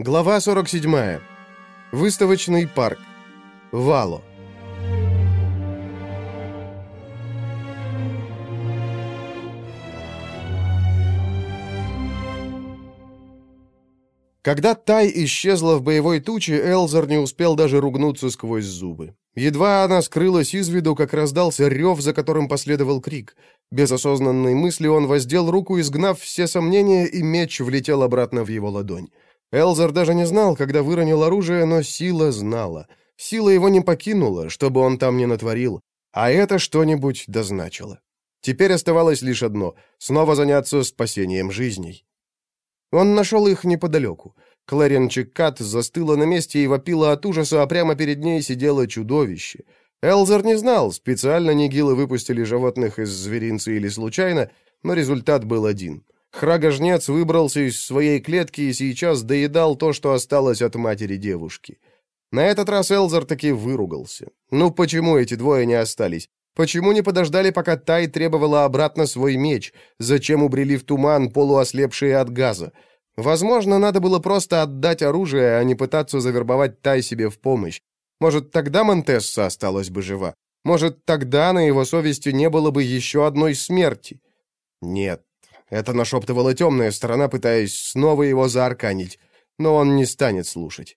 Глава 47. Выставочный парк. Вало. Когда Тай исчезла в боевой туче, Элзер не успел даже ругнуться сквозь зубы. Едва она скрылась из виду, как раздался рев, за которым последовал крик. Без осознанной мысли он воздел руку, изгнав все сомнения, и меч влетел обратно в его ладонь. Элзер даже не знал, когда выронил оружие, но сила знала. Сила его не покинула, чтобы он там не натворил, а это что-нибудь дозначило. Теперь оставалось лишь одно — снова заняться спасением жизней. Он нашел их неподалеку. Клэрин Чеккат застыла на месте и вопила от ужаса, а прямо перед ней сидело чудовище. Элзер не знал, специально нигилы выпустили животных из зверинца или случайно, но результат был один — Храгожнец выбрался из своей клетки и сейчас доедал то, что осталось от матери девушки. На этот раз Элзар таки выругался. Ну почему эти двое не остались? Почему не подождали, пока Тай требовала обратно свой меч? Зачем убрели в туман, полуослепшие от газа? Возможно, надо было просто отдать оружие, а не пытаться завербовать Тай себе в помощь. Может, тогда Монтесса осталась бы жива? Может, тогда на его совести не было бы еще одной смерти? Нет, это нашептывала темная сторона, пытаясь снова его заарканить, но он не станет слушать.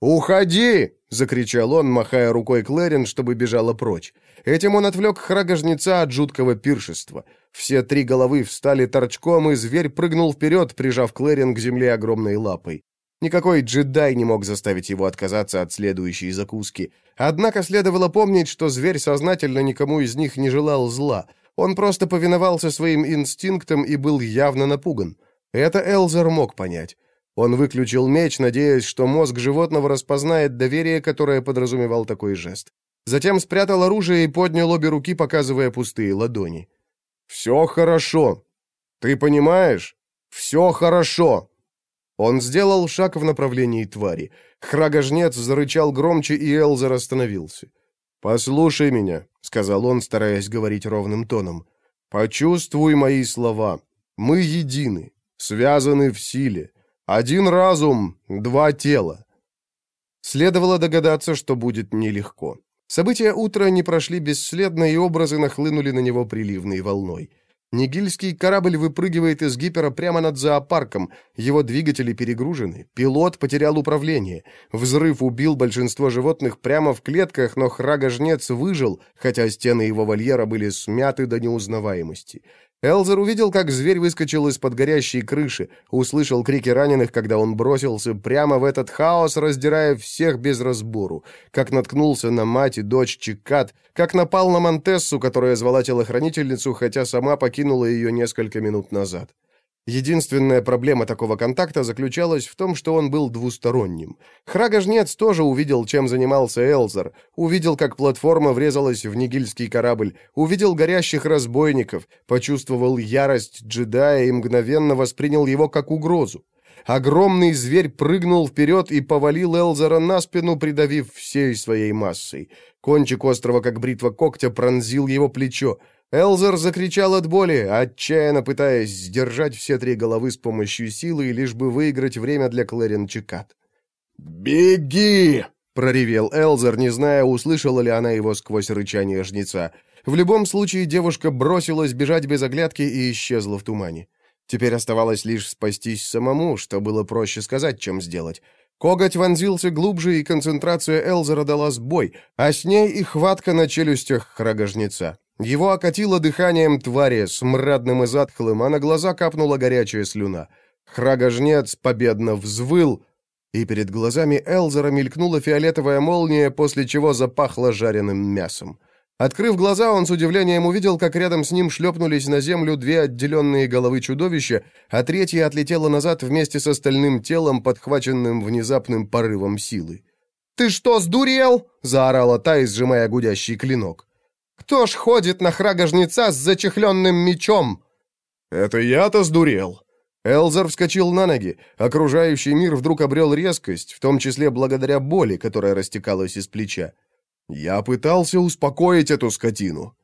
«Уходи!» — закричал он, махая рукой Клэрин, чтобы бежала прочь. Этим он отвлек храгожнеца от жуткого пиршества. Все три головы встали торчком, и зверь прыгнул вперед, прижав Клэрин к земле огромной лапой. Никакой джедай не мог заставить его отказаться от следующей закуски. Однако следовало помнить, что зверь сознательно никому из них не желал зла — он просто повиновался своим инстинктам и был явно напуган. Это Элзер мог понять. Он выключил меч, надеясь, что мозг животного распознает доверие, которое подразумевал такой жест. Затем спрятал оружие и поднял обе руки, показывая пустые ладони. «Все хорошо. Ты понимаешь? Все хорошо!» Он сделал шаг в направлении твари. Храгожнец зарычал громче, и Элзер остановился. «Послушай меня», — сказал он, стараясь говорить ровным тоном. «Почувствуй мои слова. Мы едины, связаны в силе. Один разум, два тела». Следовало догадаться, что будет нелегко. События утра не прошли бесследно, и образы нахлынули на него приливной волной. Нигильский корабль выпрыгивает из гипера прямо над зоопарком. Его двигатели перегружены. Пилот потерял управление. Взрыв убил большинство животных прямо в клетках, но храгожнец выжил, хотя стены его вольера были смяты до неузнаваемости. Элзер увидел, как зверь выскочил из-под горящей крыши, услышал крики раненых, когда он бросился прямо в этот хаос, раздирая всех без разбору, как наткнулся на мать и дочь Чикат, как напал на Монтессу, которая звала телохранительницу, хотя сама покинула ее несколько минут назад. Единственная проблема такого контакта заключалась в том, что он был двусторонним. Храгожнец тоже увидел, чем занимался Элзер, увидел, как платформа врезалась в нигильский корабль, увидел горящих разбойников, почувствовал ярость джедая и мгновенно воспринял его как угрозу. Огромный зверь прыгнул вперед и повалил Элзера на спину, придавив всей своей массой. Кончик острова, как бритва когтя, пронзил его плечо. Элзер закричал от боли, отчаянно пытаясь сдержать все три головы с помощью силы, лишь бы выиграть время для Клэрин Чекат. «Беги!» — проревел Элзер, не зная, услышала ли она его сквозь рычание жнеца. В любом случае девушка бросилась бежать без оглядки и исчезла в тумане. Теперь оставалось лишь спастись самому, что было проще сказать, чем сделать. Коготь вонзился глубже, и концентрация Элзера дала сбой, а с ней и хватка на челюстях храгожнеца. Его окатило дыханием твари, смрадным и затхлым, а на глаза капнула горячая слюна. Храгожнец победно взвыл, и перед глазами Элзера мелькнула фиолетовая молния, после чего запахло жареным мясом. Открыв глаза, он с удивлением увидел, как рядом с ним шлепнулись на землю две отделенные головы чудовища, а третья отлетела назад вместе с остальным телом, подхваченным внезапным порывом силы. «Ты что, сдурел?» — заорала та, сжимая гудящий клинок. Кто ж ходит на храгожнеца с зачехленным мечом?» «Это я-то сдурел!» Элзар вскочил на ноги. Окружающий мир вдруг обрел резкость, в том числе благодаря боли, которая растекалась из плеча. «Я пытался успокоить эту скотину».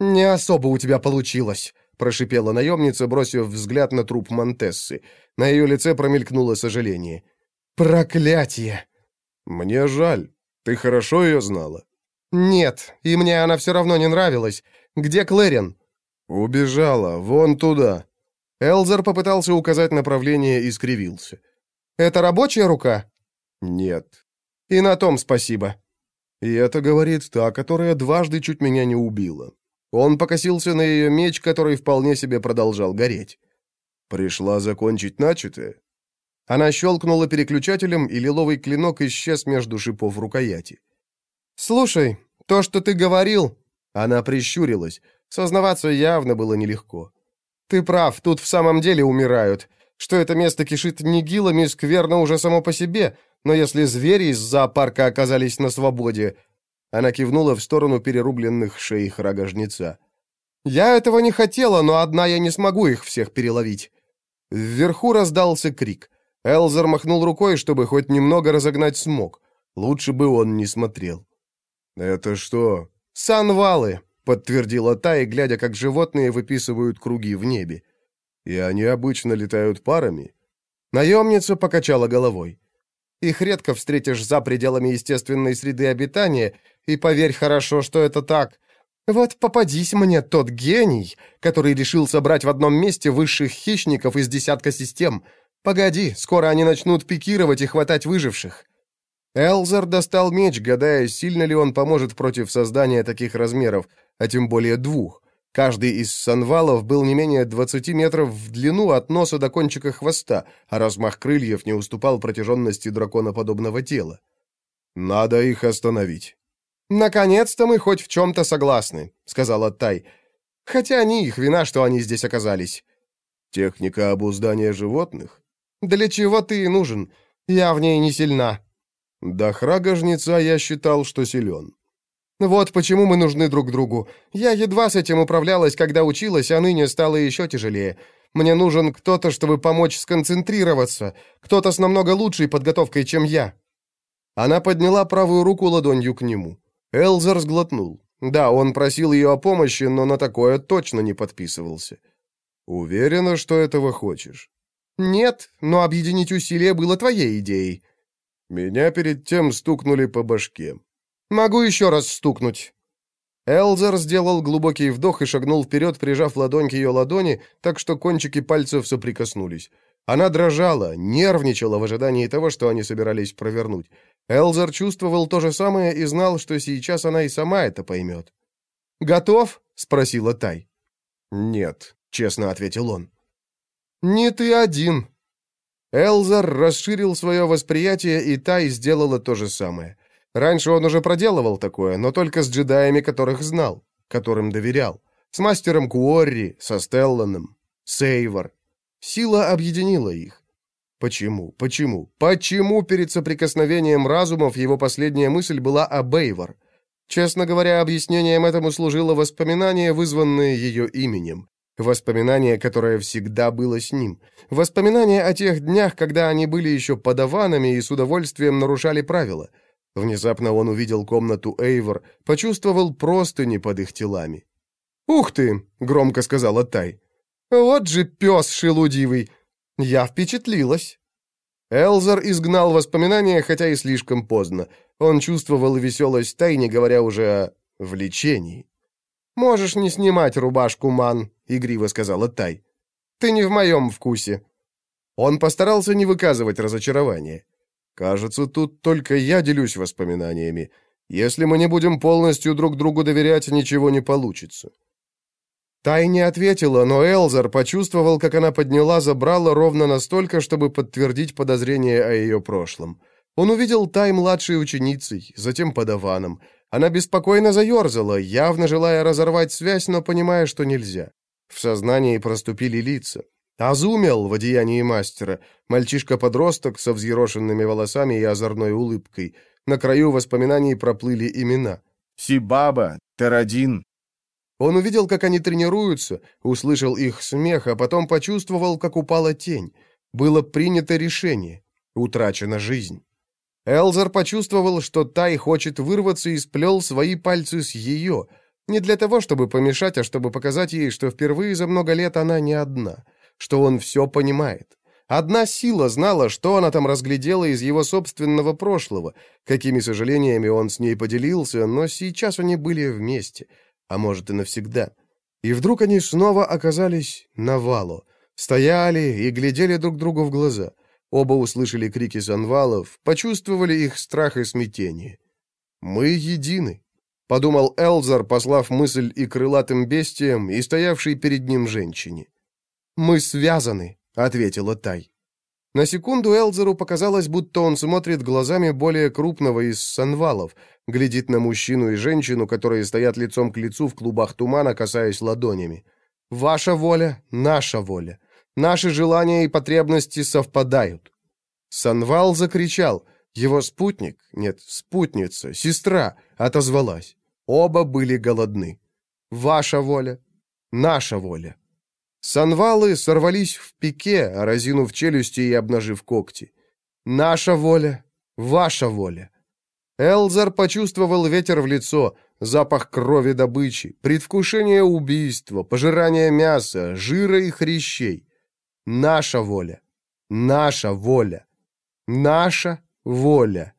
«Не особо у тебя получилось», — прошипела наемница, бросив взгляд на труп Монтессы. На ее лице промелькнуло сожаление. Проклятие! Мне жаль. Ты хорошо ее знала? Нет, и мне она все равно не нравилась. Где Клэрин? Убежала, вон туда. Элзер попытался указать направление и скривился. Это рабочая рука? Нет. И на том спасибо. И это говорит та, которая дважды чуть меня не убила. Он покосился на ее меч, который вполне себе продолжал гореть. Пришла закончить начатое. Она щелкнула переключателем, и лиловый клинок исчез между шипов рукояти. «Слушай, то, что ты говорил...» Она прищурилась. Сознаваться явно было нелегко. «Ты прав, тут в самом деле умирают. Что это место кишит нигилами, скверно уже само по себе, но если звери из зоопарка оказались на свободе...» Она кивнула в сторону перерубленных шеи храгожнеца. «Я этого не хотела, но одна я не смогу их всех переловить». Вверху раздался крик. Элзер махнул рукой, чтобы хоть немного разогнать смог. Лучше бы он не смотрел. «Это что?» «Санвалы», — подтвердила та, глядя, как животные выписывают круги в небе. «И они обычно летают парами?» Наемница покачала головой. Их редко встретишь за пределами естественной среды обитания, и поверь хорошо, что это так. Вот попадись мне тот гений, который решил собрать в одном месте высших хищников из десятка систем. Погоди, скоро они начнут пикировать и хватать выживших. Элзер достал меч, гадая, сильно ли он поможет против создания таких размеров, а тем более двух. Каждый из санвалов был не менее 20 метров в длину от носа до кончика хвоста, а размах крыльев не уступал протяженности драконоподобного тела. «Надо их остановить». «Наконец-то мы хоть в чем-то согласны», — сказала Тай. «Хотя не их вина, что они здесь оказались». «Техника обуздания животных?» «Для чего ты и нужен? Я в ней не сильна». «До храга-жнеца я считал, что силен». Вот почему мы нужны друг другу. Я едва с этим управлялась, когда училась, а ныне стало еще тяжелее. Мне нужен кто-то, чтобы помочь сконцентрироваться, кто-то с намного лучшей подготовкой, чем я». Она подняла правую руку ладонью к нему. Элзер сглотнул. Да, он просил ее о помощи, но на такое точно не подписывался. «Уверена, что этого хочешь?» «Нет, но объединить усилия было твоей идеей». Меня перед тем стукнули по башке. «Могу еще раз стукнуть». Элзер сделал глубокий вдох и шагнул вперед, прижав ладонь к ее ладони, так что кончики пальцев соприкоснулись. Она дрожала, нервничала в ожидании того, что они собирались провернуть. Элзер чувствовал то же самое и знал, что сейчас она и сама это поймет. «Готов?» — спросила Тай. «Нет», — честно ответил он. «Не ты один». Элзер расширил свое восприятие, и Тай сделала то же самое. Раньше он уже проделывал такое, но только с джедаями, которых знал, которым доверял. С мастером Куорри, со Стелланом, Сейвор. Сила объединила их. Почему? Почему? Почему перед соприкосновением разумов его последняя мысль была о Бейвор? Честно говоря, объяснением этому служило воспоминание, вызванное ее именем. Воспоминание, которое всегда было с ним. Воспоминание о тех днях, когда они были еще подаванами и с удовольствием нарушали правила. Внезапно он увидел комнату Эйвор, почувствовал простыни под их телами. «Ух ты!» — громко сказала Тай. «Вот же пес шелудивый! Я впечатлилась!» Элзар изгнал воспоминания, хотя и слишком поздно. Он чувствовал веселость Тай, не говоря уже о влечении. «Можешь не снимать рубашку, ман», — игриво сказала Тай. «Ты не в моем вкусе». Он постарался не выказывать разочарования. Кажется, тут только я делюсь воспоминаниями. Если мы не будем полностью друг другу доверять, ничего не получится». Тай не ответила, но Элзар почувствовал, как она подняла забрала ровно настолько, чтобы подтвердить подозрение о ее прошлом. Он увидел Тай младшей ученицей, затем подаваном. Она беспокойно заерзала, явно желая разорвать связь, но понимая, что нельзя. В сознании проступили лица. Азумел в одеянии мастера, мальчишка-подросток со взъерошенными волосами и озорной улыбкой. На краю воспоминаний проплыли имена. Сибаба, Тарадин. Он увидел, как они тренируются, услышал их смех, а потом почувствовал, как упала тень. Было принято решение. Утрачена жизнь. Элзар почувствовал, что Тай хочет вырваться и сплел свои пальцы с ее. Не для того, чтобы помешать, а чтобы показать ей, что впервые за много лет она не одна — что он все понимает. Одна сила знала, что она там разглядела из его собственного прошлого, какими сожалениями он с ней поделился, но сейчас они были вместе, а может и навсегда. И вдруг они снова оказались на валу, стояли и глядели друг другу в глаза. Оба услышали крики санвалов, почувствовали их страх и смятение. «Мы едины», — подумал Элзар, послав мысль и крылатым бестиям, и стоявшей перед ним женщине. «Мы связаны», — ответила Тай. На секунду Элзеру показалось, будто он смотрит глазами более крупного из санвалов, глядит на мужчину и женщину, которые стоят лицом к лицу в клубах тумана, касаясь ладонями. «Ваша воля — наша воля. Наши желания и потребности совпадают». Санвал закричал. Его спутник, нет, спутница, сестра, отозвалась. Оба были голодны. «Ваша воля — наша воля». Санвалы сорвались в пике, разинув челюсти и обнажив когти. «Наша воля, ваша воля». Элзар почувствовал ветер в лицо, запах крови добычи, предвкушение убийства, пожирание мяса, жира и хрящей. Наша воля, наша воля, наша воля.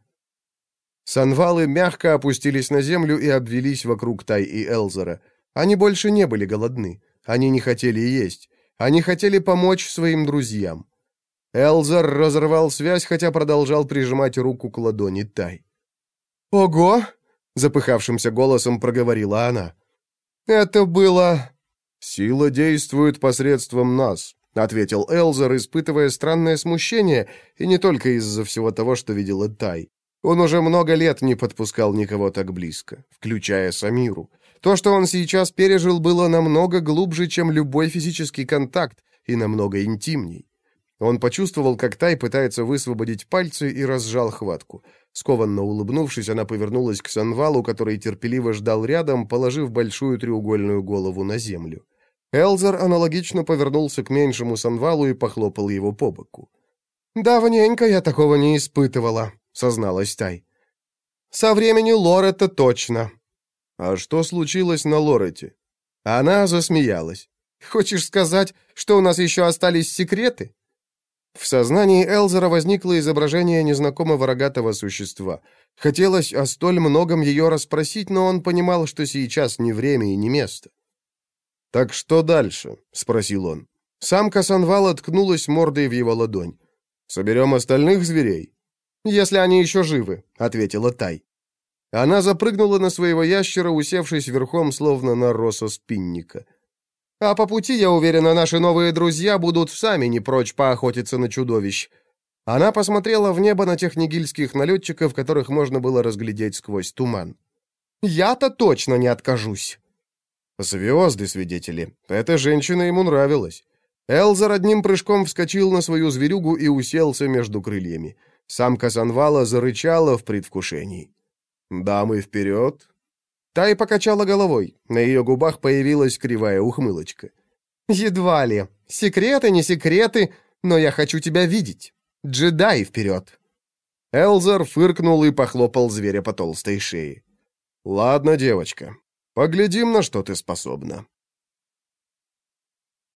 Санвалы мягко опустились на землю и обвелись вокруг Тай и Элзара. Они больше не были голодны. Они не хотели есть. Они хотели помочь своим друзьям. Элзар разорвал связь, хотя продолжал прижимать руку к ладони Тай. «Ого!» — запыхавшимся голосом проговорила она. «Это было...» «Сила действует посредством нас», — ответил Элзар, испытывая странное смущение, и не только из-за всего того, что видела Тай. Он уже много лет не подпускал никого так близко, включая Самиру. То, что он сейчас пережил, было намного глубже, чем любой физический контакт, и намного интимней. Он почувствовал, как Тай пытается высвободить пальцы и разжал хватку. Скованно улыбнувшись, она повернулась к Санвалу, который терпеливо ждал рядом, положив большую треугольную голову на землю. Элзар аналогично повернулся к меньшему Санвалу и похлопал его по боку. «Давненько я такого не испытывала», — созналась Тай. «Со времени Лор точно. «А что случилось на Лорете?» Она засмеялась. «Хочешь сказать, что у нас еще остались секреты?» В сознании Элзера возникло изображение незнакомого рогатого существа. Хотелось о столь многом ее расспросить, но он понимал, что сейчас не время и не место. «Так что дальше?» — спросил он. Самка Санвала ткнулась мордой в его ладонь. «Соберем остальных зверей?» «Если они еще живы», — ответила Тай. Она запрыгнула на своего ящера, усевшись верхом, словно на роса спинника. «А по пути, я уверена, наши новые друзья будут сами не прочь поохотиться на чудовищ». Она посмотрела в небо на тех нигильских налетчиков, которых можно было разглядеть сквозь туман. «Я-то точно не откажусь!» Звезды, свидетели. Эта женщина ему нравилась. Элзар одним прыжком вскочил на свою зверюгу и уселся между крыльями. Самка Санвала зарычала в предвкушении. «Дамы, вперед!» Тай покачала головой. На ее губах появилась кривая ухмылочка. «Едва ли. Секреты, не секреты, но я хочу тебя видеть. Джедай вперед!» Элзар фыркнул и похлопал зверя по толстой шее. «Ладно, девочка, поглядим, на что ты способна».